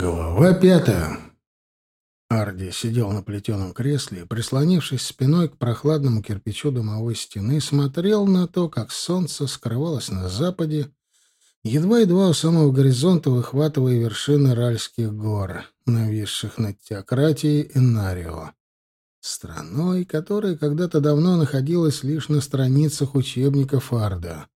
Глава пятая. Арди сидел на плетеном кресле и, прислонившись спиной к прохладному кирпичу домовой стены, смотрел на то, как солнце скрывалось на западе, едва-едва у самого горизонта выхватывая вершины Ральских гор, нависших над теократией Энарио, страной, которая когда-то давно находилась лишь на страницах учебников Арда,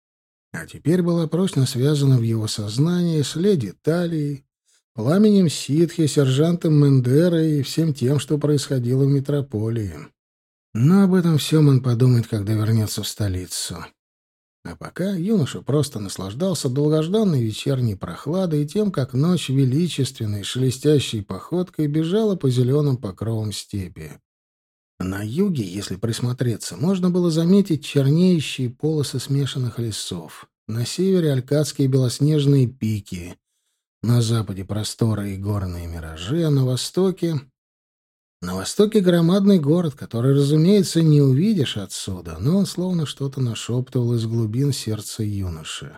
а теперь была прочно связана в его сознании с леди Талией, пламенем ситхи, сержантом Мендера и всем тем, что происходило в метрополии. Но об этом всем он подумает, когда вернется в столицу. А пока юноша просто наслаждался долгожданной вечерней прохладой и тем, как ночь величественной, шелестящей походкой бежала по зеленым покровам степи. На юге, если присмотреться, можно было заметить чернеющие полосы смешанных лесов. На севере — алькадские белоснежные пики, на западе просторы и горные миражи, а на востоке... На востоке громадный город, который, разумеется, не увидишь отсюда, но он словно что-то нашептывал из глубин сердца юноши.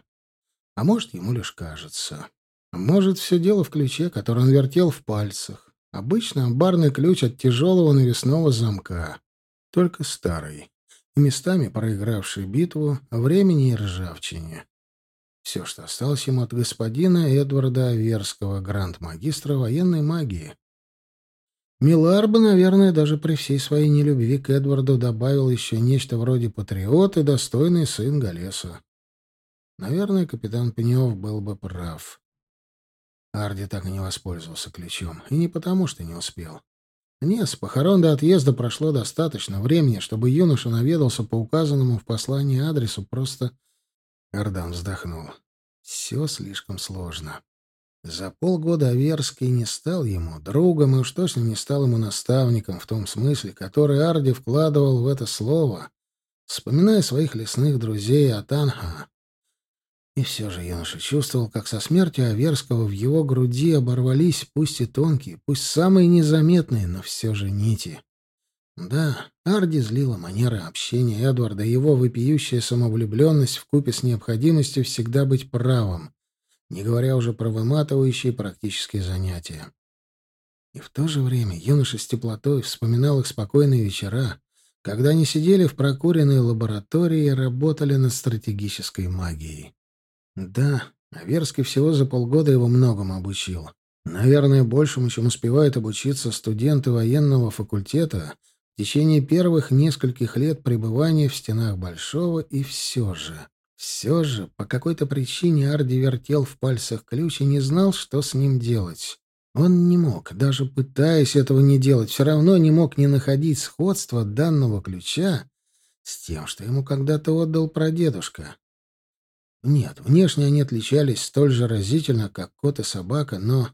А может, ему лишь кажется. Может, все дело в ключе, который он вертел в пальцах. Обычно амбарный ключ от тяжелого навесного замка. Только старый. И местами проигравший битву времени и ржавчине. Все, что осталось ему от господина Эдварда Аверского, гранд-магистра военной магии. Милар бы, наверное, даже при всей своей нелюбви к Эдварду добавил еще нечто вроде патриот и достойный сын Галеса. Наверное, капитан Пенев был бы прав. Арди так и не воспользовался ключом. И не потому, что не успел. Нет, с похорон до отъезда прошло достаточно времени, чтобы юноша наведался по указанному в послании адресу, просто Ардан вздохнул. Все слишком сложно. За полгода Аверский не стал ему другом и уж точно не стал ему наставником в том смысле, который Арди вкладывал в это слово, вспоминая своих лесных друзей Атанха. И все же юноша чувствовал, как со смертью Аверского в его груди оборвались пусть и тонкие, пусть самые незаметные, но все же нити. Да, Арди злила манера общения Эдварда его вопиющая самовлюбленность вкупе с необходимостью всегда быть правым, не говоря уже про выматывающие практические занятия. И в то же время юноша с теплотой вспоминал их спокойные вечера, когда они сидели в прокуренной лаборатории и работали над стратегической магией. Да, Аверский всего за полгода его многому обучил. Наверное, большему, чем успевают обучиться студенты военного факультета — в течение первых нескольких лет пребывания в стенах Большого, и все же, все же, по какой-то причине Арди вертел в пальцах ключ и не знал, что с ним делать. Он не мог, даже пытаясь этого не делать, все равно не мог не находить сходства данного ключа с тем, что ему когда-то отдал прадедушка. Нет, внешне они отличались столь же разительно, как кот и собака, но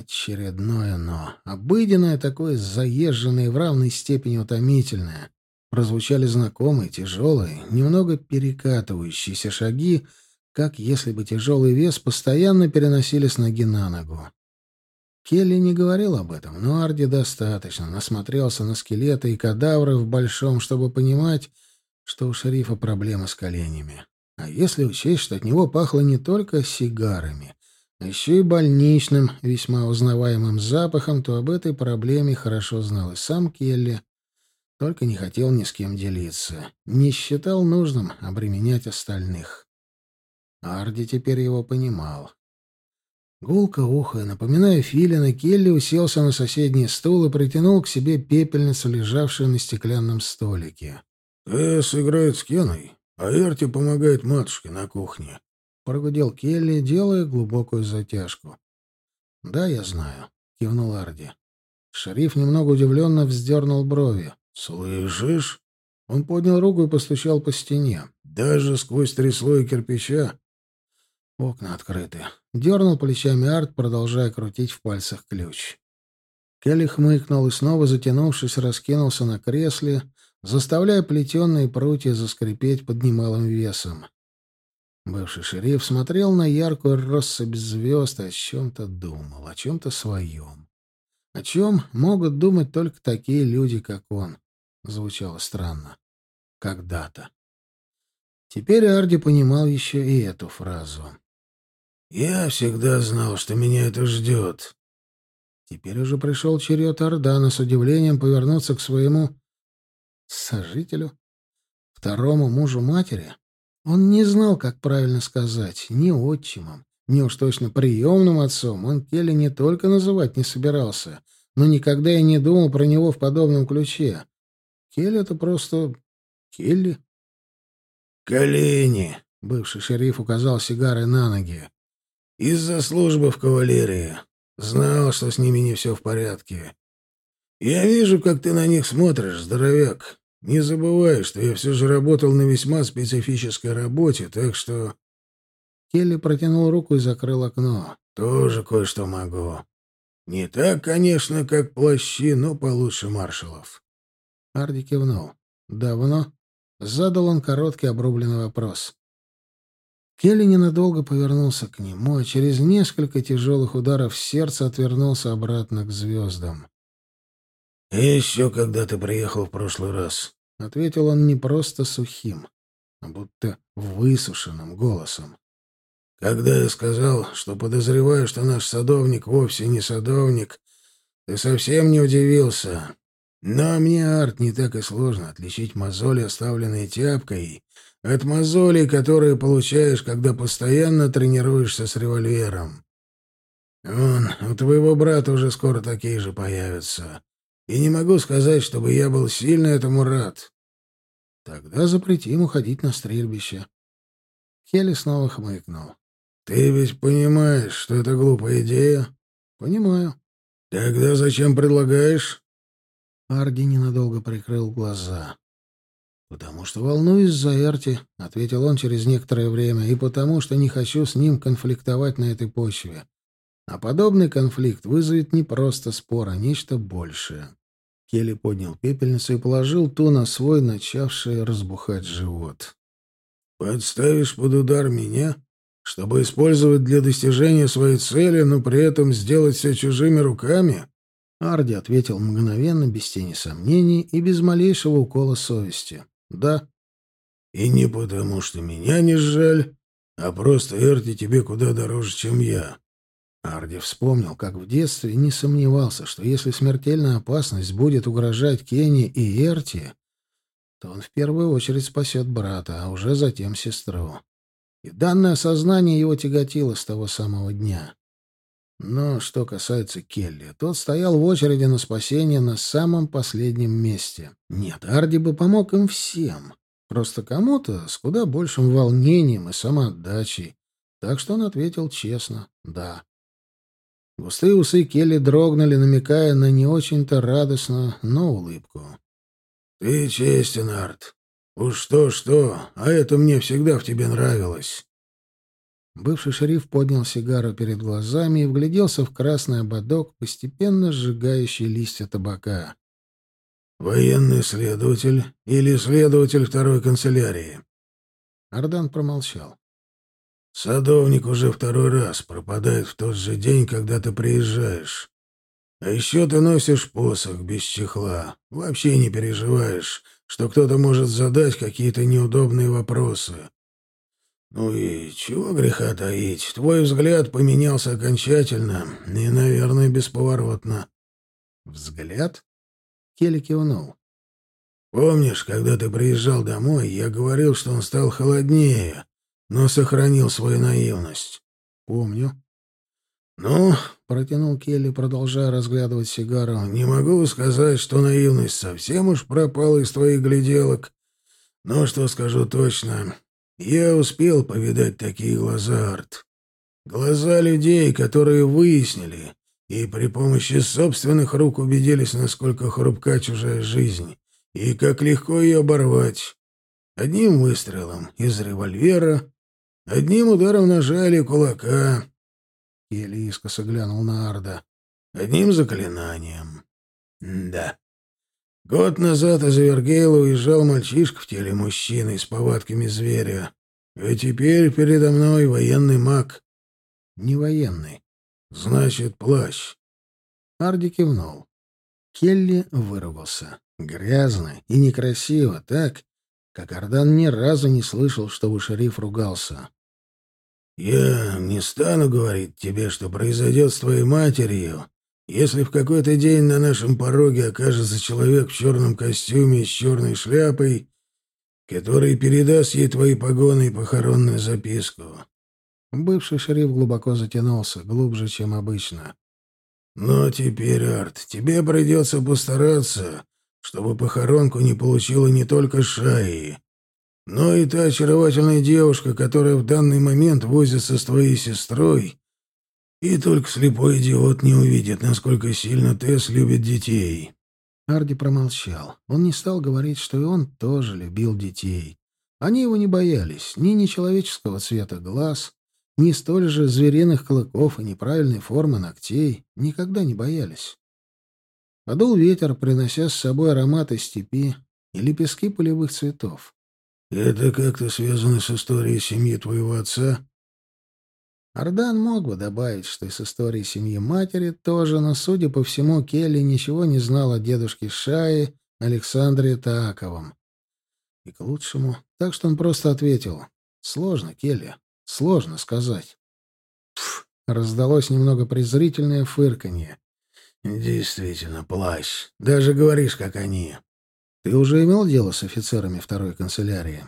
Очередное «но». Обыденное такое, заезженное и в равной степени утомительное. Прозвучали знакомые, тяжелые, немного перекатывающиеся шаги, как если бы тяжелый вес постоянно переносили с ноги на ногу. Келли не говорил об этом, но Арди достаточно насмотрелся на скелеты и кадавры в большом, чтобы понимать, что у шерифа проблемы с коленями. А если учесть, что от него пахло не только сигарами, а еще и больничным, весьма узнаваемым запахом, то об этой проблеме хорошо знал и сам Келли, только не хотел ни с кем делиться, не считал нужным обременять остальных. Арди теперь его понимал. Гулко ухо, напоминая филина, Келли уселся на соседний стул и притянул к себе пепельницу, лежавшую на стеклянном столике. «Тесс играет с Кеной, а Эрти помогает матушке на кухне. — прогудел Келли, делая глубокую затяжку. «Да, я знаю», — кивнул Арди. Шериф немного удивленно вздернул брови. «Слышишь?» Он поднял руку и постучал по стене. «Даже сквозь три слоя кирпича?» Окна открыты. Дернул плечами Арт, продолжая крутить в пальцах ключ. Келли хмыкнул и, снова затянувшись, раскинулся на кресле, заставляя плетеные прутья заскрипеть под немалым весом. Бывший шериф смотрел на яркую россыпь звезд и о чем-то думал, о чем-то своем. О чем могут думать только такие люди, как он. Звучало странно. Когда-то. Теперь Арди понимал еще и эту фразу. «Я всегда знал, что меня это ждет», Теперь уже пришел черед Ордана с удивлением повернуться к своему сожителю, второму мужу матери. Он не знал, как правильно сказать, ни отчимом, ни уж точно приемным отцом. Он Келли не только называть не собирался, но никогда и не думал про него в подобном ключе. Келли — это просто Келли. «Колени!» — бывший шериф указал сигарой на ноги. «Из-за службы в кавалерии. Знал, что с ними не все в порядке. Я вижу, как ты на них смотришь, здоровяк. Не забывай, что я все же работал на весьма специфической работе, так что...» Келли протянул руку и закрыл окно. «Тоже кое-что могу. Не так, конечно, как плащи, но получше маршалов». Арди кивнул. «Давно?» Задал он короткий обрубленный вопрос. Келли ненадолго повернулся к нему, а через несколько тяжелых ударов сердца отвернулся обратно к звездам. «И еще когда ты приехал в прошлый раз», — ответил он не просто сухим, а будто высушенным голосом. «Когда я сказал, что подозреваю, что наш садовник вовсе не садовник, ты совсем не удивился. Но мне, Арт, не так и сложно отличить мозоли, оставленные тяпкой, от мозолей, которые получаешь, когда постоянно тренируешься с револьвером. Вон, у твоего брата уже скоро такие же появятся. И не могу сказать, чтобы я был сильно этому рад. Тогда запрети ему ходить на стрельбище. Келли снова хмыкнул. Ты ведь понимаешь, что это глупая идея? Понимаю. Тогда зачем предлагаешь? Арди ненадолго прикрыл глаза. «Потому что волнуюсь за Эрти», — ответил он через некоторое время, «и потому что не хочу с ним конфликтовать на этой почве. А подобный конфликт вызовет не просто спор, а нечто большее». Келли поднял пепельницу и положил ту на свой начавший разбухать живот. «Подставишь под удар меня, чтобы использовать для достижения своей цели, но при этом сделать все чужими руками?» Арди ответил мгновенно, без тени сомнений и без малейшего укола совести. «Да». «И не потому, что меня не жаль, а просто Эрти тебе куда дороже, чем я». Арди вспомнил, как в детстве не сомневался, что если смертельная опасность будет угрожать Кенни и Эрти, то он в первую очередь спасет брата, а уже затем сестру. И данное осознание его тяготило с того самого дня. Но что касается Келли, тот стоял в очереди на спасение на самом последнем месте. Нет, Арди бы помог им всем. Просто кому-то с куда большим волнением и самоотдачей. Так что он ответил честно «да». Густые усы Келли дрогнули, намекая на не очень-то радостную, но улыбку. «Ты честен, Арт. Уж что-что, а это мне всегда в тебе нравилось. Бывший шериф поднял сигару перед глазами и вгляделся в красный ободок, постепенно сжигающий листья табака. «Военный следователь или следователь второй канцелярии?» Ардан промолчал. «Садовник уже второй раз пропадает в тот же день, когда ты приезжаешь. А еще ты носишь посох без чехла. Вообще не переживаешь, что кто-то может задать какие-то неудобные вопросы. «Ну и чего греха таить? Твой взгляд поменялся окончательно и, наверное, бесповоротно». «Взгляд?» — Келли кивнул. «Помнишь, когда ты приезжал домой, я говорил, что он стал холоднее, но сохранил свою наивность?» «Помню». «Ну, — протянул Келли, продолжая разглядывать сигару, — не могу сказать, что наивность совсем уж пропала из твоих гляделок, но что скажу точно, я успел повидать такие глаза, Арт. Глаза людей, которые выяснили и при помощи собственных рук убедились, насколько хрупка чужая жизнь и как легко ее оборвать. Одним выстрелом из револьвера, одним ударом ножа или кулака. Еле искоса глянул на Арда. Одним заклинанием. да. Год назад из Вергейла уезжал мальчишка в теле мужчины с повадками зверя. А теперь передо мной военный маг. Не военный. Значит, плащ. Арди кивнул. Келли выругался. Грязно и некрасиво, так, как Ардан ни разу не слышал, чтобы шериф ругался. «Я не стану говорить тебе, что произойдет с твоей матерью, Если в какой-то день на нашем пороге окажется человек в черном костюме с черной шляпой, который передаст ей твои погоны и похоронную записку. Бывший шериф глубоко затянулся, глубже, чем обычно. «Но теперь, Арт, тебе придется постараться, чтобы похоронку не получила не только Шаи, но и та очаровательная девушка, которая в данный момент возится с твоей сестрой, и только слепой идиот не увидит, насколько сильно Тесс любит детей». Арди промолчал. Он не стал говорить, что и он тоже любил детей. Они его не боялись, ни нечеловеческого цвета глаз, ни столь же звериных клыков и неправильной формы ногтей. Никогда не боялись. Подул ветер, принося с собой ароматы степи и лепестки полевых цветов. «Это как-то связано с историей семьи твоего отца?» Ардан мог бы добавить, что и с историей семьи матери тоже, но, судя по всему, Келли ничего не знал о дедушке Шае Александре Тааковом. И к лучшему. Так что он просто ответил. «Сложно, Келли. Сложно сказать». Пф, раздалось немного презрительное фырканье. «Действительно, плащ. Даже говоришь, как они». «Ты уже имел дело с офицерами второй канцелярии?»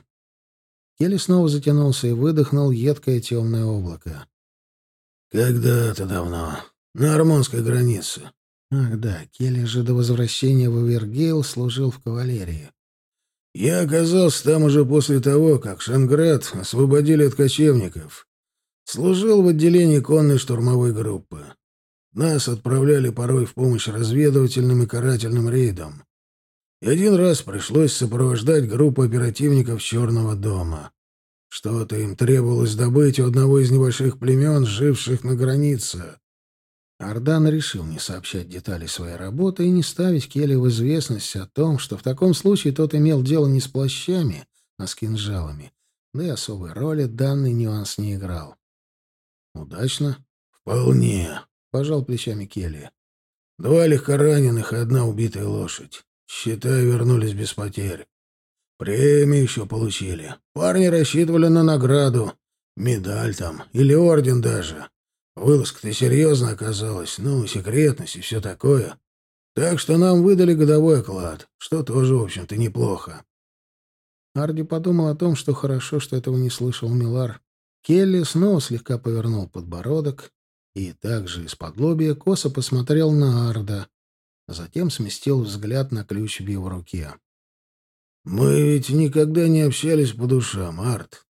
Келли снова затянулся и выдохнул едкое темное облако. «Когда-то давно. На армонской границе». «Ах да, Келли же до возвращения в Эвергейл служил в кавалерии». «Я оказался там уже после того, как Шанград освободили от кочевников. Служил в отделении конной штурмовой группы. Нас отправляли порой в помощь разведывательным и карательным рейдам. И один раз пришлось сопровождать группу оперативников Черного дома. Что-то им требовалось добыть у одного из небольших племен, живших на границе. Ардан решил не сообщать детали своей работы и не ставить Келли в известность о том, что в таком случае тот имел дело не с плащами, а с кинжалами, да и особой роли данный нюанс не играл. «Удачно?» «Вполне», — пожал плечами Келли. «Два легкораненых и одна убитая лошадь. Считай, вернулись без потерь. Премию еще получили. Парни рассчитывали на награду. Медаль там. Или орден даже. Вылазка-то серьезно оказалась. Ну, секретность и все такое. Так что нам выдали годовой оклад, что тоже, в общем-то, неплохо. Арди подумал о том, что хорошо, что этого не слышал Милар. Келли снова слегка повернул подбородок и также из-под лобья косо посмотрел на Арда, затем сместил взгляд на ключ в его руке. «Мы ведь никогда не общались по душам, Арт».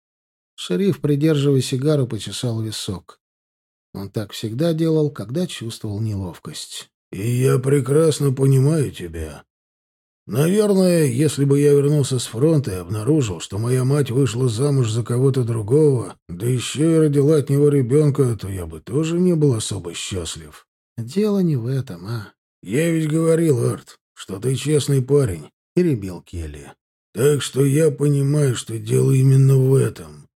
Шериф, придерживая сигару, почесал висок. Он так всегда делал, когда чувствовал неловкость. «И я прекрасно понимаю тебя. Наверное, если бы я вернулся с фронта и обнаружил, что моя мать вышла замуж за кого-то другого, да еще и родила от него ребенка, то я бы тоже не был особо счастлив». «Дело не в этом, а...» «Я ведь говорил, Арт, что ты честный парень», — перебил Келли. Так что я понимаю, что дело именно в этом.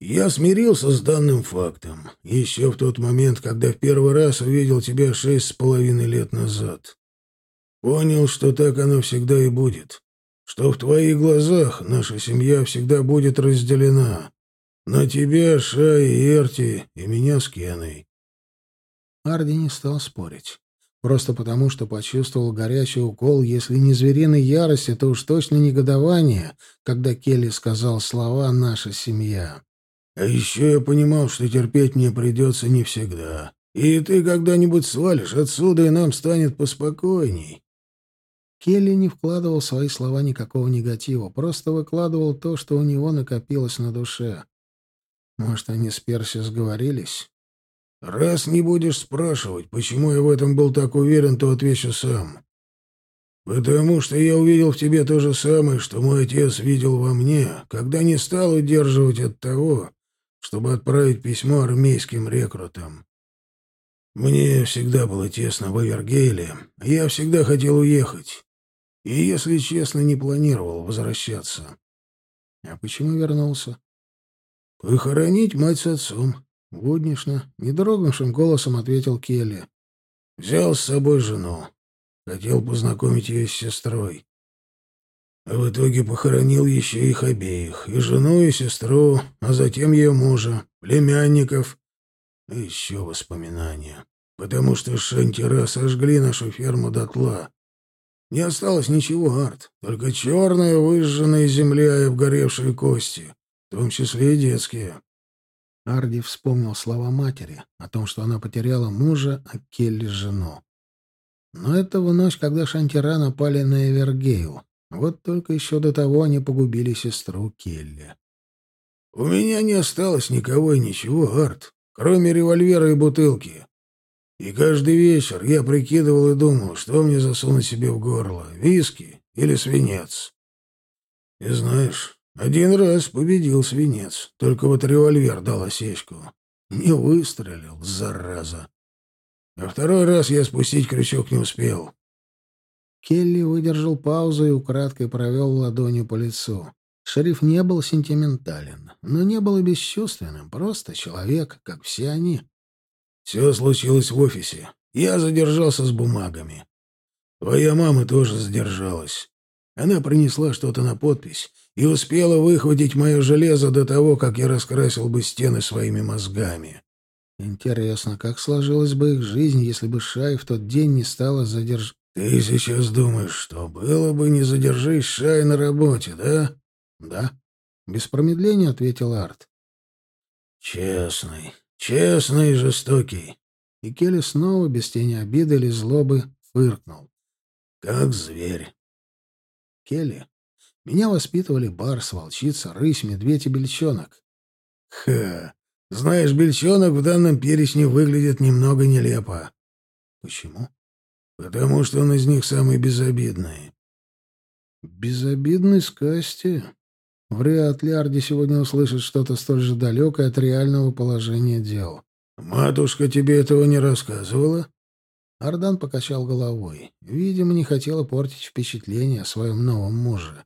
Я смирился с данным фактом, еще в тот момент, когда в первый раз увидел тебя шесть с половиной лет назад. Понял, что так оно всегда и будет, что в твоих глазах наша семья всегда будет разделена. На тебя, Шай и Эрти, и меня с Кеной. Арди не стал спорить. Просто потому, что почувствовал горячий укол, если не звериной ярости, то уж точно негодование, когда Келли сказал слова «наша семья». «А еще я понимал, что терпеть мне придется не всегда. И ты когда-нибудь свалишь отсюда, и нам станет поспокойней». Келли не вкладывал в свои слова никакого негатива, просто выкладывал то, что у него накопилось на душе. Может, они с Перси сговорились? Раз не будешь спрашивать, почему я в этом был так уверен, то отвечу сам. Потому что я увидел в тебе то же самое, что мой отец видел во мне, когда не стал удерживать от того, чтобы отправить письмо армейским рекрутам. Мне всегда было тесно в Эвергейле, я всегда хотел уехать. И, если честно, не планировал возвращаться. А почему вернулся? Похоронить мать с отцом. Буднично, недрогнувшим голосом ответил Келли. Взял с собой жену. Хотел познакомить ее с сестрой. А в итоге похоронил еще их обеих. И жену, и сестру, а затем ее мужа, племянников. И еще воспоминания. потому что шантера сожгли нашу ферму дотла. Не осталось ничего, Арт, только черная выжженная земля и обгоревшие кости, в том числе и детские. Арди вспомнил слова матери о том, что она потеряла мужа, а Келли — жену. Но это в ночь, когда шантера напали на Эвергейл. Вот только еще до того они погубили сестру Келли. «У меня не осталось никого и ничего, Арт, кроме револьвера и бутылки. И каждый вечер я прикидывал и думал, что мне засунуть себе в горло, виски или свинец. И знаешь, один раз победил свинец, только вот револьвер дал осечку. Не выстрелил, зараза. А второй раз я спустить крючок не успел. Келли выдержал паузу и украдкой провел ладонью по лицу. Шериф не был сентиментален, но не был и бесчувственным, просто человек, как все они. Все случилось в офисе. Я задержался с бумагами. Твоя мама тоже задержалась. Она принесла что-то на подпись и успела выхватить мое железо до того, как я раскрасил бы стены своими мозгами. Интересно, как сложилась бы их жизнь, если бы Шай в тот день не стала задерж... Ты сейчас думаешь, что было бы, не задержись Шай на работе, да? Да. Без промедления ответил Арт. Честный, Честный и жестокий. И Келли снова, без тени обиды или злобы, фыркнул. Как зверь. Келли, меня воспитывали барс, волчица, рысь, медведь и бельчонок. Ха! Знаешь, бельчонок в данном перечне выглядит немного нелепо. Почему? Потому что он из них самый безобидный. Безобидный Скасти? Вряд ли Арди сегодня услышит что-то столь же далекое от реального положения дел. «Матушка тебе этого не рассказывала?» Ардан покачал головой. Видимо, не хотела портить впечатление о своем новом муже.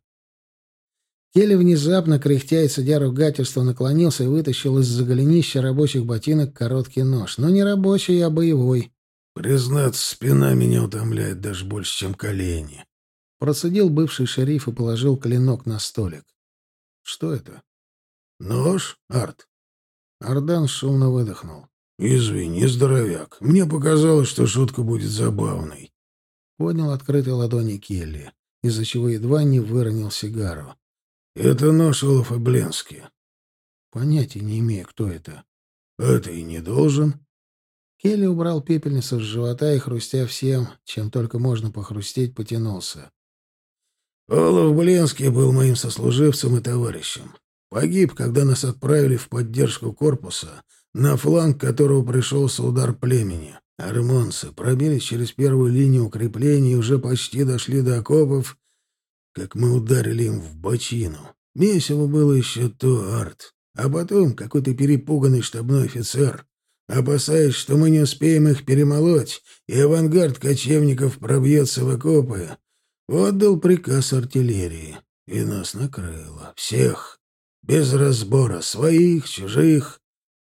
Келли внезапно, кряхтя и цедя ругательство, наклонился и вытащил из-за голенища рабочих ботинок короткий нож. Но не рабочий, а боевой. «Признаться, спина меня утомляет даже больше, чем колени». Процедил бывший шериф и положил клинок на столик. Что это? Нож, Арт. Ардан шумно выдохнул. Извини, здоровяк. Мне показалось, что шутка будет забавной. Поднял открытой ладони Келли, из-за чего едва не выронил сигару. Это нож Олафа Бленски. Понятия не имею, кто это. А ты не должен. Келли убрал пепельницу с живота и, хрустя всем, чем только можно похрустеть, потянулся. Олаф Бленский был моим сослуживцем и товарищем. Погиб, когда нас отправили в поддержку корпуса, на фланг которого пришелся удар племени. Армонцы пробились через первую линию укреплений и уже почти дошли до окопов, как мы ударили им в бочину. Месиво было еще то, Арт. А потом какой-то перепуганный штабной офицер, опасаясь, что мы не успеем их перемолоть, и авангард кочевников пробьется в окопы, Отдал приказ артиллерии, и нас накрыло. Всех. Без разбора. Своих, чужих.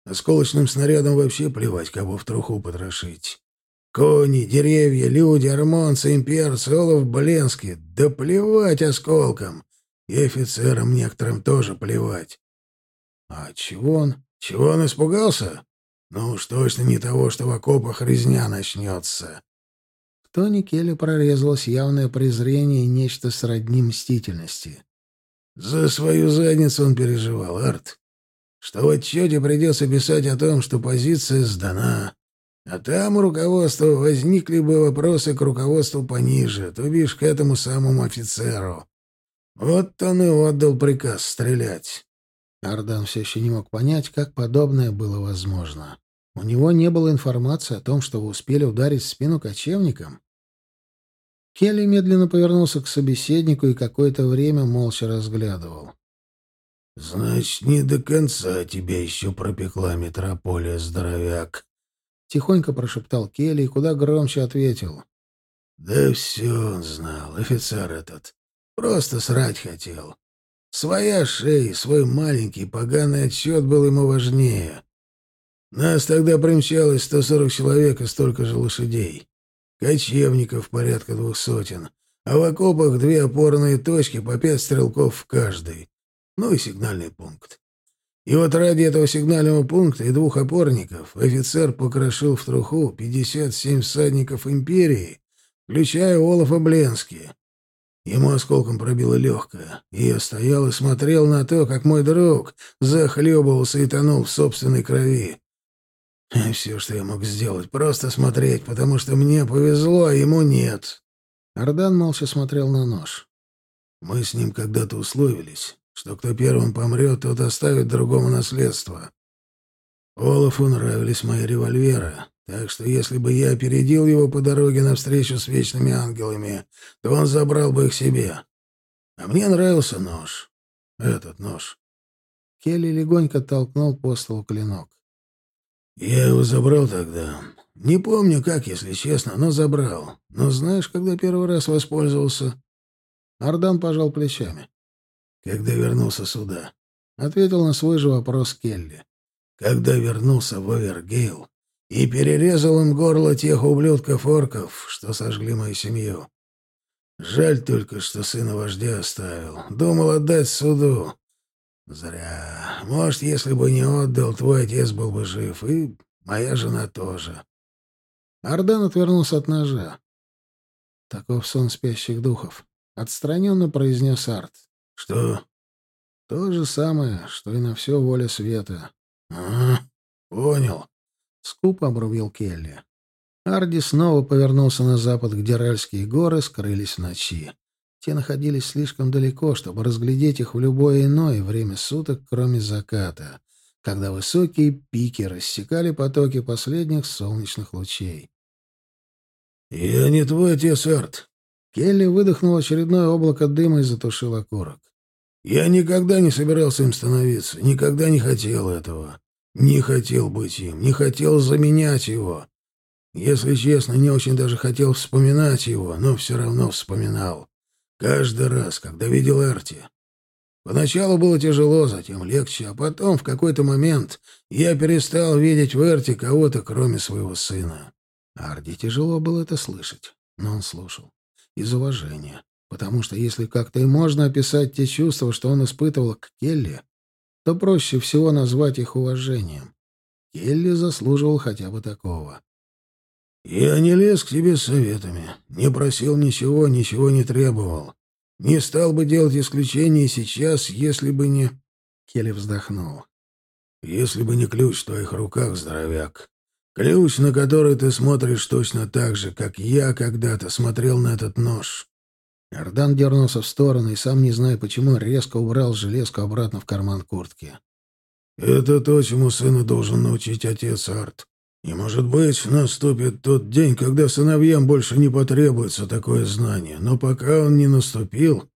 Осколочным снарядом вообще плевать, кого в труху потрошить. Кони, деревья, люди, армонцы, имперцы, Олаф Бленский. Да плевать осколком. И офицерам некоторым тоже плевать. А чего он? Чего он испугался? Ну уж точно не того, что в окопах резня начнется тоне Келли прорезалось явное презрение и нечто сродни мстительности. «За свою задницу он переживал, Арт. Что в отчете придется писать о том, что позиция сдана. А там у руководства возникли бы вопросы к руководству пониже, то бишь к этому самому офицеру. Вот он и отдал приказ стрелять». Ардан все еще не мог понять, как подобное было возможно. У него не было информации о том, что вы успели ударить в спину кочевникам. Келли медленно повернулся к собеседнику и какое-то время молча разглядывал. «Значит, не до конца тебя еще пропекла метрополия, здоровяк!» Тихонько прошептал Келли и куда громче ответил. «Да все он знал, офицер этот. Просто срать хотел. Своя шея, свой маленький поганый отчет был ему важнее. Нас тогда примчалось 140 человек и столько же лошадей. Кочевников порядка двух сотен, а в окопах две опорные точки по пять стрелков в каждой. Ну и сигнальный пункт. И вот ради этого сигнального пункта и двух опорников офицер покрошил в труху 57 всадников империи, включая Олафа Бленски. Ему осколком пробило легкое, и я стоял и смотрел на то, как мой друг захлебывался и тонул в собственной крови. И все, что я мог сделать, просто смотреть, потому что мне повезло, а ему нет. Ардан молча смотрел на нож. Мы с ним когда-то условились, что кто первым помрет, тот оставит другому наследство. Олафу нравились мои револьверы, так что если бы я опередил его по дороге навстречу с вечными ангелами, то он забрал бы их себе. А мне нравился нож. Этот нож. Келли легонько толкнул по столу клинок. Я его забрал тогда. Не помню как, если честно, но забрал. Но знаешь, когда первый раз воспользовался? Ардан пожал плечами. Когда вернулся сюда. Ответил на свой же вопрос Келли. Когда вернулся в Овергейл и перерезал им горло тех ублюдков-орков, что сожгли мою семью. Жаль только, что сына вождя оставил. Думал отдать суду. Зря. Может, если бы не отдал, твой отец был бы жив, и моя жена тоже. Ардан отвернулся от ножа. Таков сон спящих духов. Отстраненно произнес Арт. Что? То же самое, что и на все воля света. А, понял. Скупо обрубил Келли. Арди снова повернулся на запад, где Ральские горы скрылись в ночи. Те находились слишком далеко, чтобы разглядеть их в любое иное время суток, кроме заката, когда высокие пики рассекали потоки последних солнечных лучей. «Я не твой отец, Арт!» Келли выдохнул очередное облако дыма и затушил окурок. «Я никогда не собирался им становиться, никогда не хотел этого. Не хотел быть им, не хотел заменять его. Если честно, не очень даже хотел вспоминать его, но все равно вспоминал. Каждый раз, когда видел Эрти. Поначалу было тяжело, затем легче, а потом, в какой-то момент, я перестал видеть в Эрти кого-то, кроме своего сына. Арди тяжело было это слышать, но он слушал. Из уважения. Потому что если как-то и можно описать те чувства, что он испытывал к Келли, то проще всего назвать их уважением. Келли заслуживал хотя бы такого. «Я не лез к тебе с советами, не просил ничего, ничего не требовал. Не стал бы делать исключения сейчас, если бы не...» Келли вздохнул. «Если бы не ключ в твоих руках, здоровяк. Ключ, на который ты смотришь точно так же, как я когда-то смотрел на этот нож». Ардан дернулся в сторону и, сам не зная почему, резко убрал железку обратно в карман куртки. «Это то, чему сына должен научить отец Арт. И, может быть, наступит тот день, когда сыновьям больше не потребуется такое знание. Но пока он не наступил,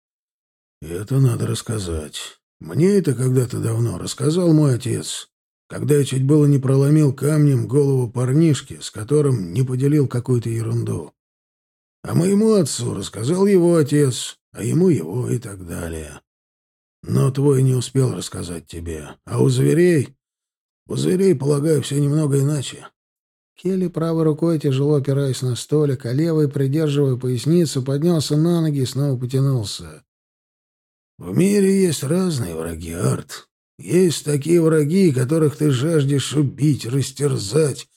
это надо рассказать. Мне это когда-то давно рассказал мой отец, когда я чуть было не проломил камнем голову парнишки, с которым не поделил какую-то ерунду. А моему отцу рассказал его отец, а ему его и так далее. Но твой не успел рассказать тебе. А у зверей... У зверей, полагаю, все немного иначе. Келли правой рукой, тяжело опираясь на столик, а левой, придерживая поясницу, поднялся на ноги и снова потянулся. «В мире есть разные враги, Арт. Есть такие враги, которых ты жаждешь убить, растерзать,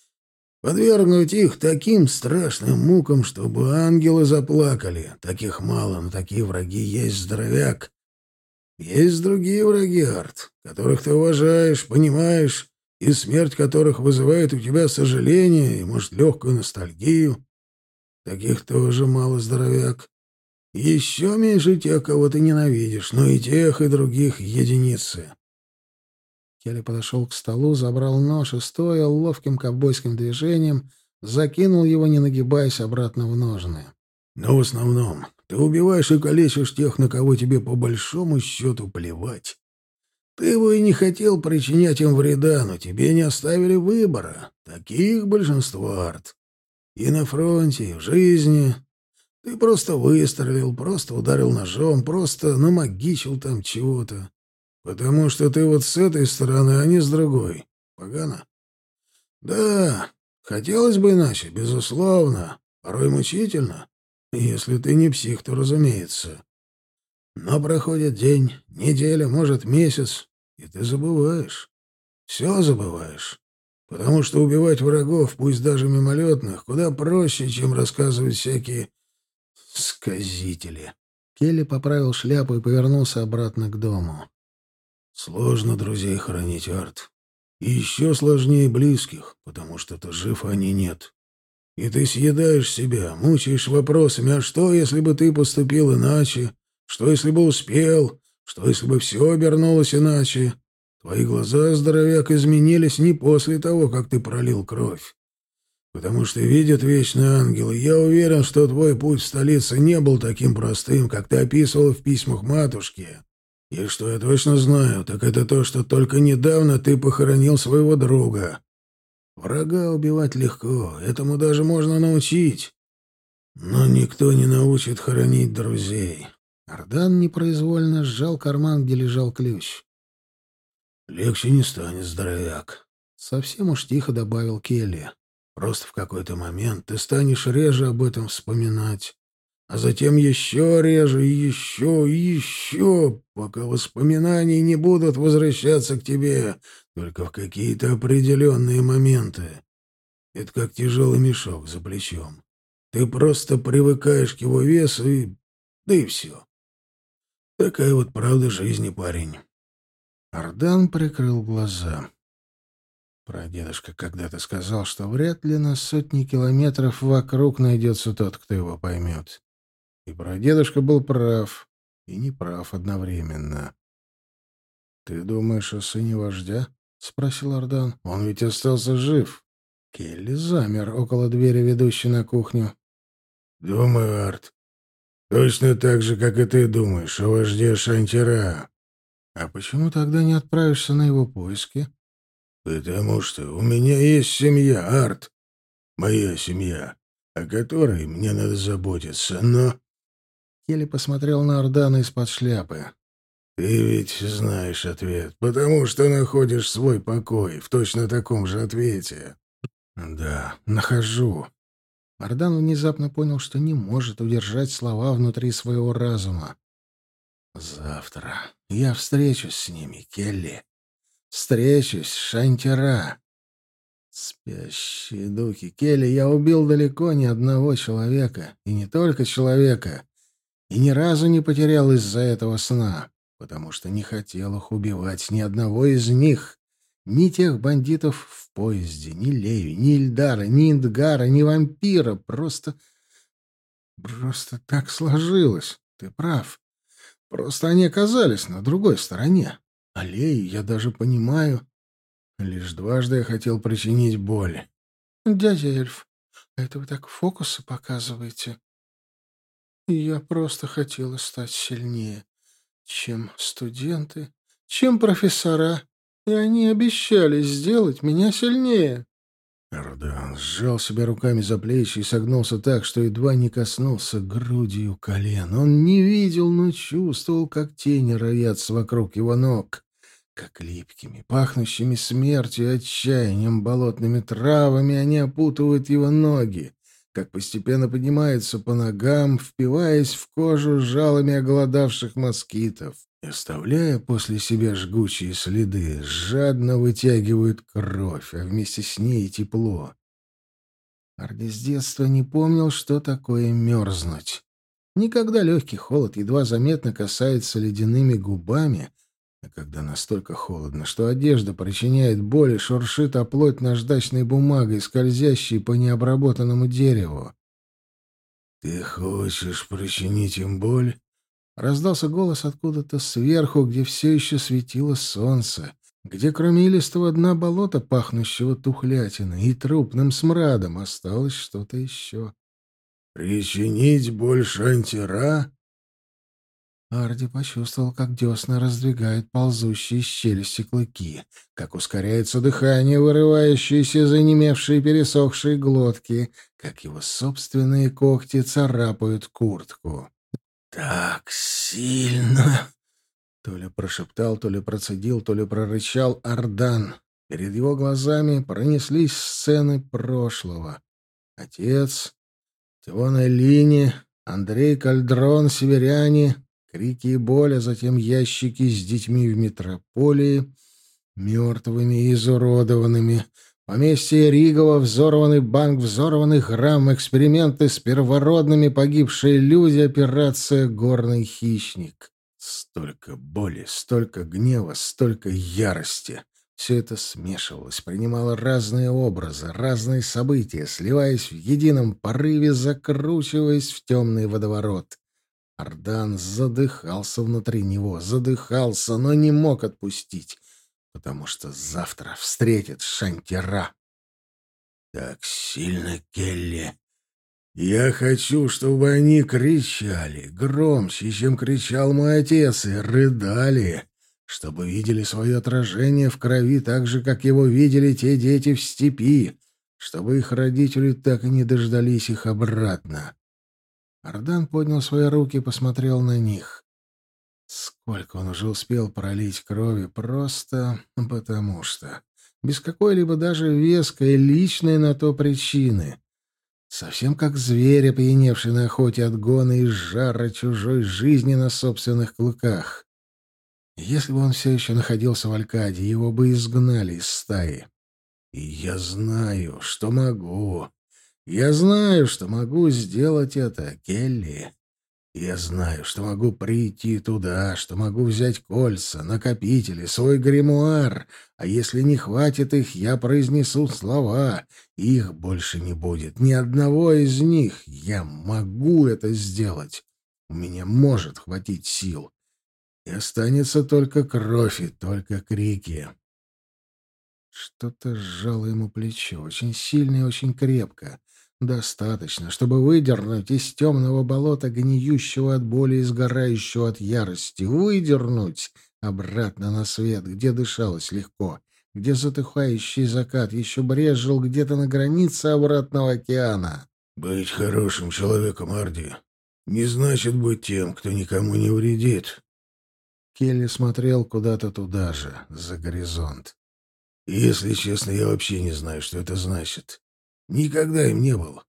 подвергнуть их таким страшным мукам, чтобы ангелы заплакали. Таких мало, но такие враги есть здоровяк. Есть другие враги, Арт, которых ты уважаешь, понимаешь, и смерть которых вызывает у тебя сожаление и, может, легкую ностальгию. Таких тоже мало, здоровяк. Еще меньше тех, кого ты ненавидишь, но и тех, и других единицы. Келли подошел к столу, забрал нож и, стоя ловким ковбойским движением, закинул его, не нагибаясь, обратно в ножны. Но в основном ты убиваешь и калечишь тех, на кого тебе по большому счету плевать. Ты его и не хотел причинять им вреда, но тебе не оставили выбора. Таких большинство, Арт. И на фронте, и в жизни. Ты просто выстрелил, просто ударил ножом, просто намагичил там чего-то. Потому что ты вот с этой стороны, а не с другой. Погано? Да, хотелось бы иначе, безусловно. Порой мучительно. Если ты не псих, то разумеется. Но проходит день, неделя, может, месяц, И ты забываешь. Все забываешь. Потому что убивать врагов, пусть даже мимолетных, куда проще, чем рассказывать всякие сказители. Келли поправил шляпу и повернулся обратно к дому. Сложно друзей хоронить, Арт. И еще сложнее близких, потому что ты жив, а они нет. И ты съедаешь себя, мучаешь вопросами, а что, если бы ты поступил иначе? Что, если бы успел? Что, если бы все обернулось иначе? Твои глаза, здоровяк, изменились не после того, как ты пролил кровь. Потому что видят вечные ангелы. Я уверен, что твой путь в столице не был таким простым, как ты описывал в письмах матушки. И что я точно знаю, так это то, что только недавно ты похоронил своего друга. Врага убивать легко, этому даже можно научить. Но никто не научит хоронить друзей. Ардан непроизвольно сжал карман, где лежал ключ. «Легче не станет, здоровяк», — совсем уж тихо добавил Келли. «Просто в какой-то момент ты станешь реже об этом вспоминать, а затем еще реже и еще и еще, пока воспоминания не будут возвращаться к тебе, только в какие-то определенные моменты. Это как тяжелый мешок за плечом. Ты просто привыкаешь к его весу и... да и все. Такая вот правда жизни, парень. Ардан прикрыл глаза. Прадедушка когда-то сказал, что вряд ли на сотни километров вокруг найдется тот, кто его поймет. И прадедушка был прав и не прав одновременно. «Ты думаешь о сыне вождя?» — спросил Ардан. «Он ведь остался жив». Келли замер около двери, ведущей на кухню. «Думаю, Арт. Точно так же, как и ты думаешь о вожде Шантира». «А почему тогда не отправишься на его поиски?» «Потому что у меня есть семья, Арт. Моя семья, о которой мне надо заботиться, но...» Келли посмотрел на Ардана из-под шляпы. «Ты ведь знаешь ответ, потому что находишь свой покой в точно таком же ответе». «Да, нахожу». Ардан внезапно понял, что не может удержать слова внутри своего разума. «Завтра я встречусь с ними, Келли. Встречусь с Шантера. Спящие духи. Келли, я убил далеко не одного человека. И не только человека. И ни разу не потерял из-за этого сна потому что не хотел их убивать ни одного из них, ни тех бандитов в поезде, ни Леви, ни Ильдара, ни Индгара, ни вампира. Просто... Просто так сложилось. Ты прав. Просто они оказались на другой стороне. А Леи я даже понимаю. Лишь дважды я хотел причинить боль. Дядя Эльф, это вы так фокусы показываете? Я просто хотела стать сильнее чем студенты, чем профессора, и они обещали сделать меня сильнее. Эрдан сжал себя руками за плечи и согнулся так, что едва не коснулся грудью колен. Он не видел, но чувствовал, как тени роятся вокруг его ног, как липкими, пахнущими смертью и отчаянием болотными травами они опутывают его ноги как постепенно поднимается по ногам, впиваясь в кожу жалами оголодавших москитов, оставляя после себя жгучие следы, жадно вытягивают кровь, а вместе с ней тепло. Арди с детства не помнил, что такое мерзнуть. Никогда легкий холод едва заметно касается ледяными губами, а когда настолько холодно, что одежда причиняет боль и шуршит о плоть наждачной бумагой, скользящей по необработанному дереву. «Ты хочешь причинить им боль?» Раздался голос откуда-то сверху, где все еще светило солнце, где кроме илистого дна болота, пахнущего тухлятиной и трупным смрадом, осталось что-то еще. «Причинить боль Шантира?» Арди почувствовал, как десна раздвигают ползущие из челюсти клыки, как ускоряется дыхание, вырывающееся из онемевшей пересохшей глотки, как его собственные когти царапают куртку. «Так сильно!» То ли прошептал, то ли процедил, то ли прорычал Ардан. Перед его глазами пронеслись сцены прошлого. Отец, Тиона Лини, Андрей Кальдрон, северяне, крики и боль, а затем ящики с детьми в метрополии, мертвыми и изуродованными, поместье Ригова, взорванный банк, взорванный храм, эксперименты с первородными, погибшие люди, операция «Горный хищник». Столько боли, столько гнева, столько ярости. Все это смешивалось, принимало разные образы, разные события, сливаясь в едином порыве, закручиваясь в темный водоворот. Ардан задыхался внутри него, задыхался, но не мог отпустить, потому что завтра встретит Шантира. «Так сильно, Келли. Я хочу, чтобы они кричали громче, чем кричал мой отец, и рыдали» чтобы видели свое отражение в крови так же, как его видели те дети в степи, чтобы их родители так и не дождались их обратно. Ардан поднял свои руки и посмотрел на них. Сколько он уже успел пролить крови, просто потому что. Без какой-либо даже веской, личной на то причины. Совсем как зверь, опьяневший на охоте от гона и жара чужой жизни на собственных клыках. Если бы он все еще находился в Алькаде, его бы изгнали из стаи. И я знаю, что могу. Я знаю, что могу сделать это, Келли. Я знаю, что могу прийти туда, что могу взять кольца, накопители, свой гримуар, а если не хватит их, я произнесу слова, их больше не будет, ни одного из них. Я могу это сделать. У меня может хватить сил и останется только кровь и только крики. Что-то сжало ему плечо, очень сильно и очень крепко. Достаточно, чтобы выдернуть из темного болота, гниющего от боли и сгорающего от ярости, выдернуть обратно на свет, где дышалось легко, где затыхающий закат еще брежил где-то на границе обратного океана. «Быть хорошим человеком, Арди, не значит быть тем, кто никому не вредит», Келли смотрел куда-то туда же, за горизонт. «Если честно, я вообще не знаю, что это значит. Никогда им не был.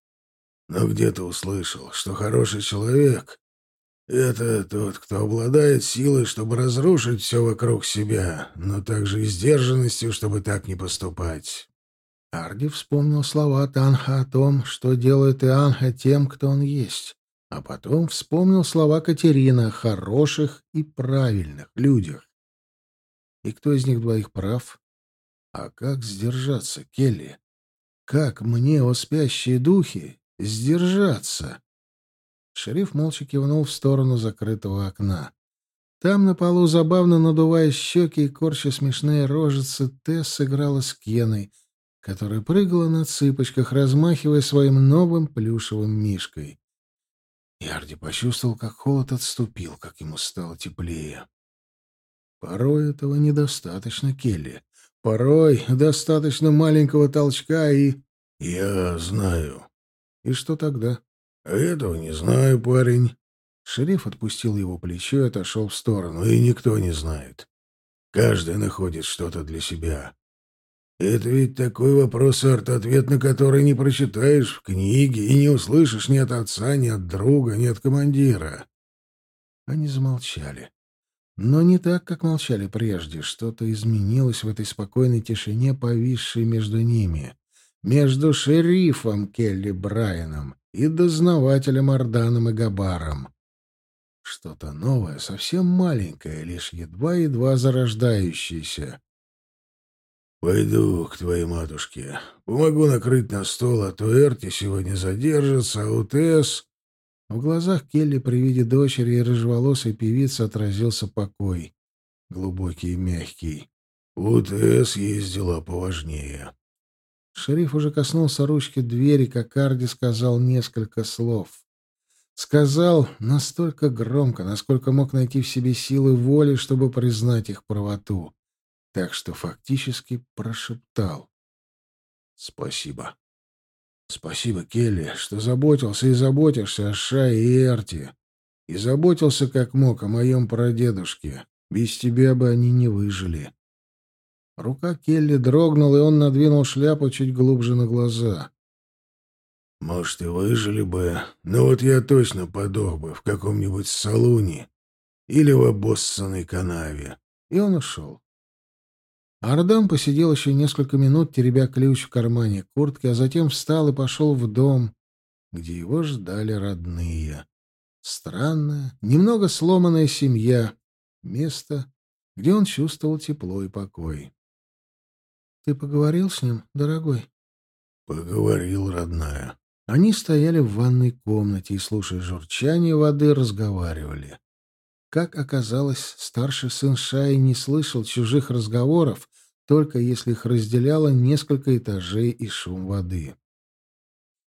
Но где-то услышал, что хороший человек — это тот, кто обладает силой, чтобы разрушить все вокруг себя, но также и сдержанностью, чтобы так не поступать». Арди вспомнил слова Танха о том, что делает Ианха тем, кто он есть. А потом вспомнил слова Катерина о хороших и правильных людях. И кто из них двоих прав? А как сдержаться, Келли? Как мне, о спящие духи, сдержаться? Шериф молча кивнул в сторону закрытого окна. Там на полу, забавно надувая щеки и корча смешные рожицы, Тесс играла с Кеной, которая прыгала на цыпочках, размахивая своим новым плюшевым мишкой. Ярди почувствовал, как холод отступил, как ему стало теплее. Порой этого недостаточно, Келли. Порой достаточно маленького толчка и... Я знаю. И что тогда? Этого не знаю, парень. Шериф отпустил его плечо и отошел в сторону. И никто не знает. Каждый находит что-то для себя. Это ведь такой вопрос, Арт, ответ на который не прочитаешь в книге и не услышишь ни от отца, ни от друга, ни от командира. Они замолчали. Но не так, как молчали прежде. Что-то изменилось в этой спокойной тишине, повисшей между ними. Между шерифом Келли Брайаном и дознавателем Арданом и Габаром. Что-то новое, совсем маленькое, лишь едва-едва зарождающееся. «Пойду к твоей матушке. Помогу накрыть на стол, а то Эрти сегодня задержится, а у Тесс...» В глазах Келли при виде дочери и рыжеволосой певицы отразился покой. Глубокий и мягкий. «У дела поважнее». Шериф уже коснулся ручки двери, как Арди сказал несколько слов. Сказал настолько громко, насколько мог найти в себе силы воли, чтобы признать их правоту так что фактически прошептал. «Спасибо. Спасибо, Келли, что заботился и заботишься о Шае и Эрте, и заботился как мог о моем прадедушке. Без тебя бы они не выжили». Рука Келли дрогнула, и он надвинул шляпу чуть глубже на глаза. «Может, и выжили бы, но вот я точно подох бы в каком-нибудь салуне, или в обоссанной канаве. И он ушел. Ардам посидел еще несколько минут, теребя ключ в кармане куртки, а затем встал и пошел в дом, где его ждали родные. Странная, немного сломанная семья, место, где он чувствовал тепло и покой. — Ты поговорил с ним, дорогой? — Поговорил, родная. Они стояли в ванной комнате и, слушая журчание воды, разговаривали. Как оказалось, старший сын Шаи не слышал чужих разговоров, только если их разделяло несколько этажей и шум воды.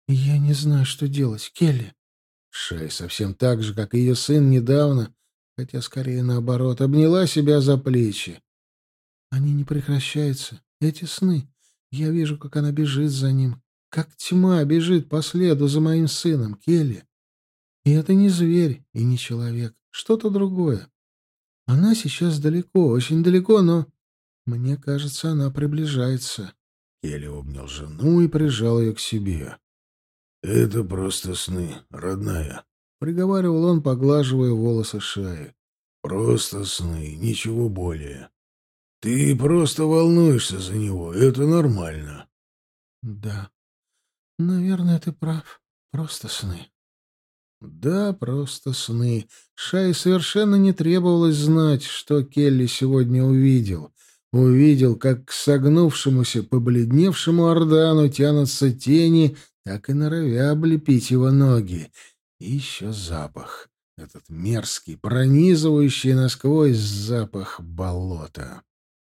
«Я не знаю, что делать, Келли». Шай совсем так же, как и ее сын недавно, хотя скорее наоборот, обняла себя за плечи. Они не прекращаются, эти сны. Я вижу, как она бежит за ним, как тьма бежит по следу за моим сыном, Келли. И это не зверь и не человек, что-то другое. Она сейчас далеко, очень далеко, но... Мне кажется, она приближается. Келли обнял жену и прижал ее к себе. «Это просто сны, родная», — приговаривал он, поглаживая волосы шеи. «Просто сны, ничего более. Ты просто волнуешься за него, это нормально». «Да, наверное, ты прав. Просто сны». Да, просто сны. Шай совершенно не требовалось знать, что Келли сегодня увидел. Увидел, как к согнувшемуся, побледневшему Ордану тянутся тени, так и норовя облепить его ноги. И еще запах. Этот мерзкий, пронизывающий насквозь запах болота.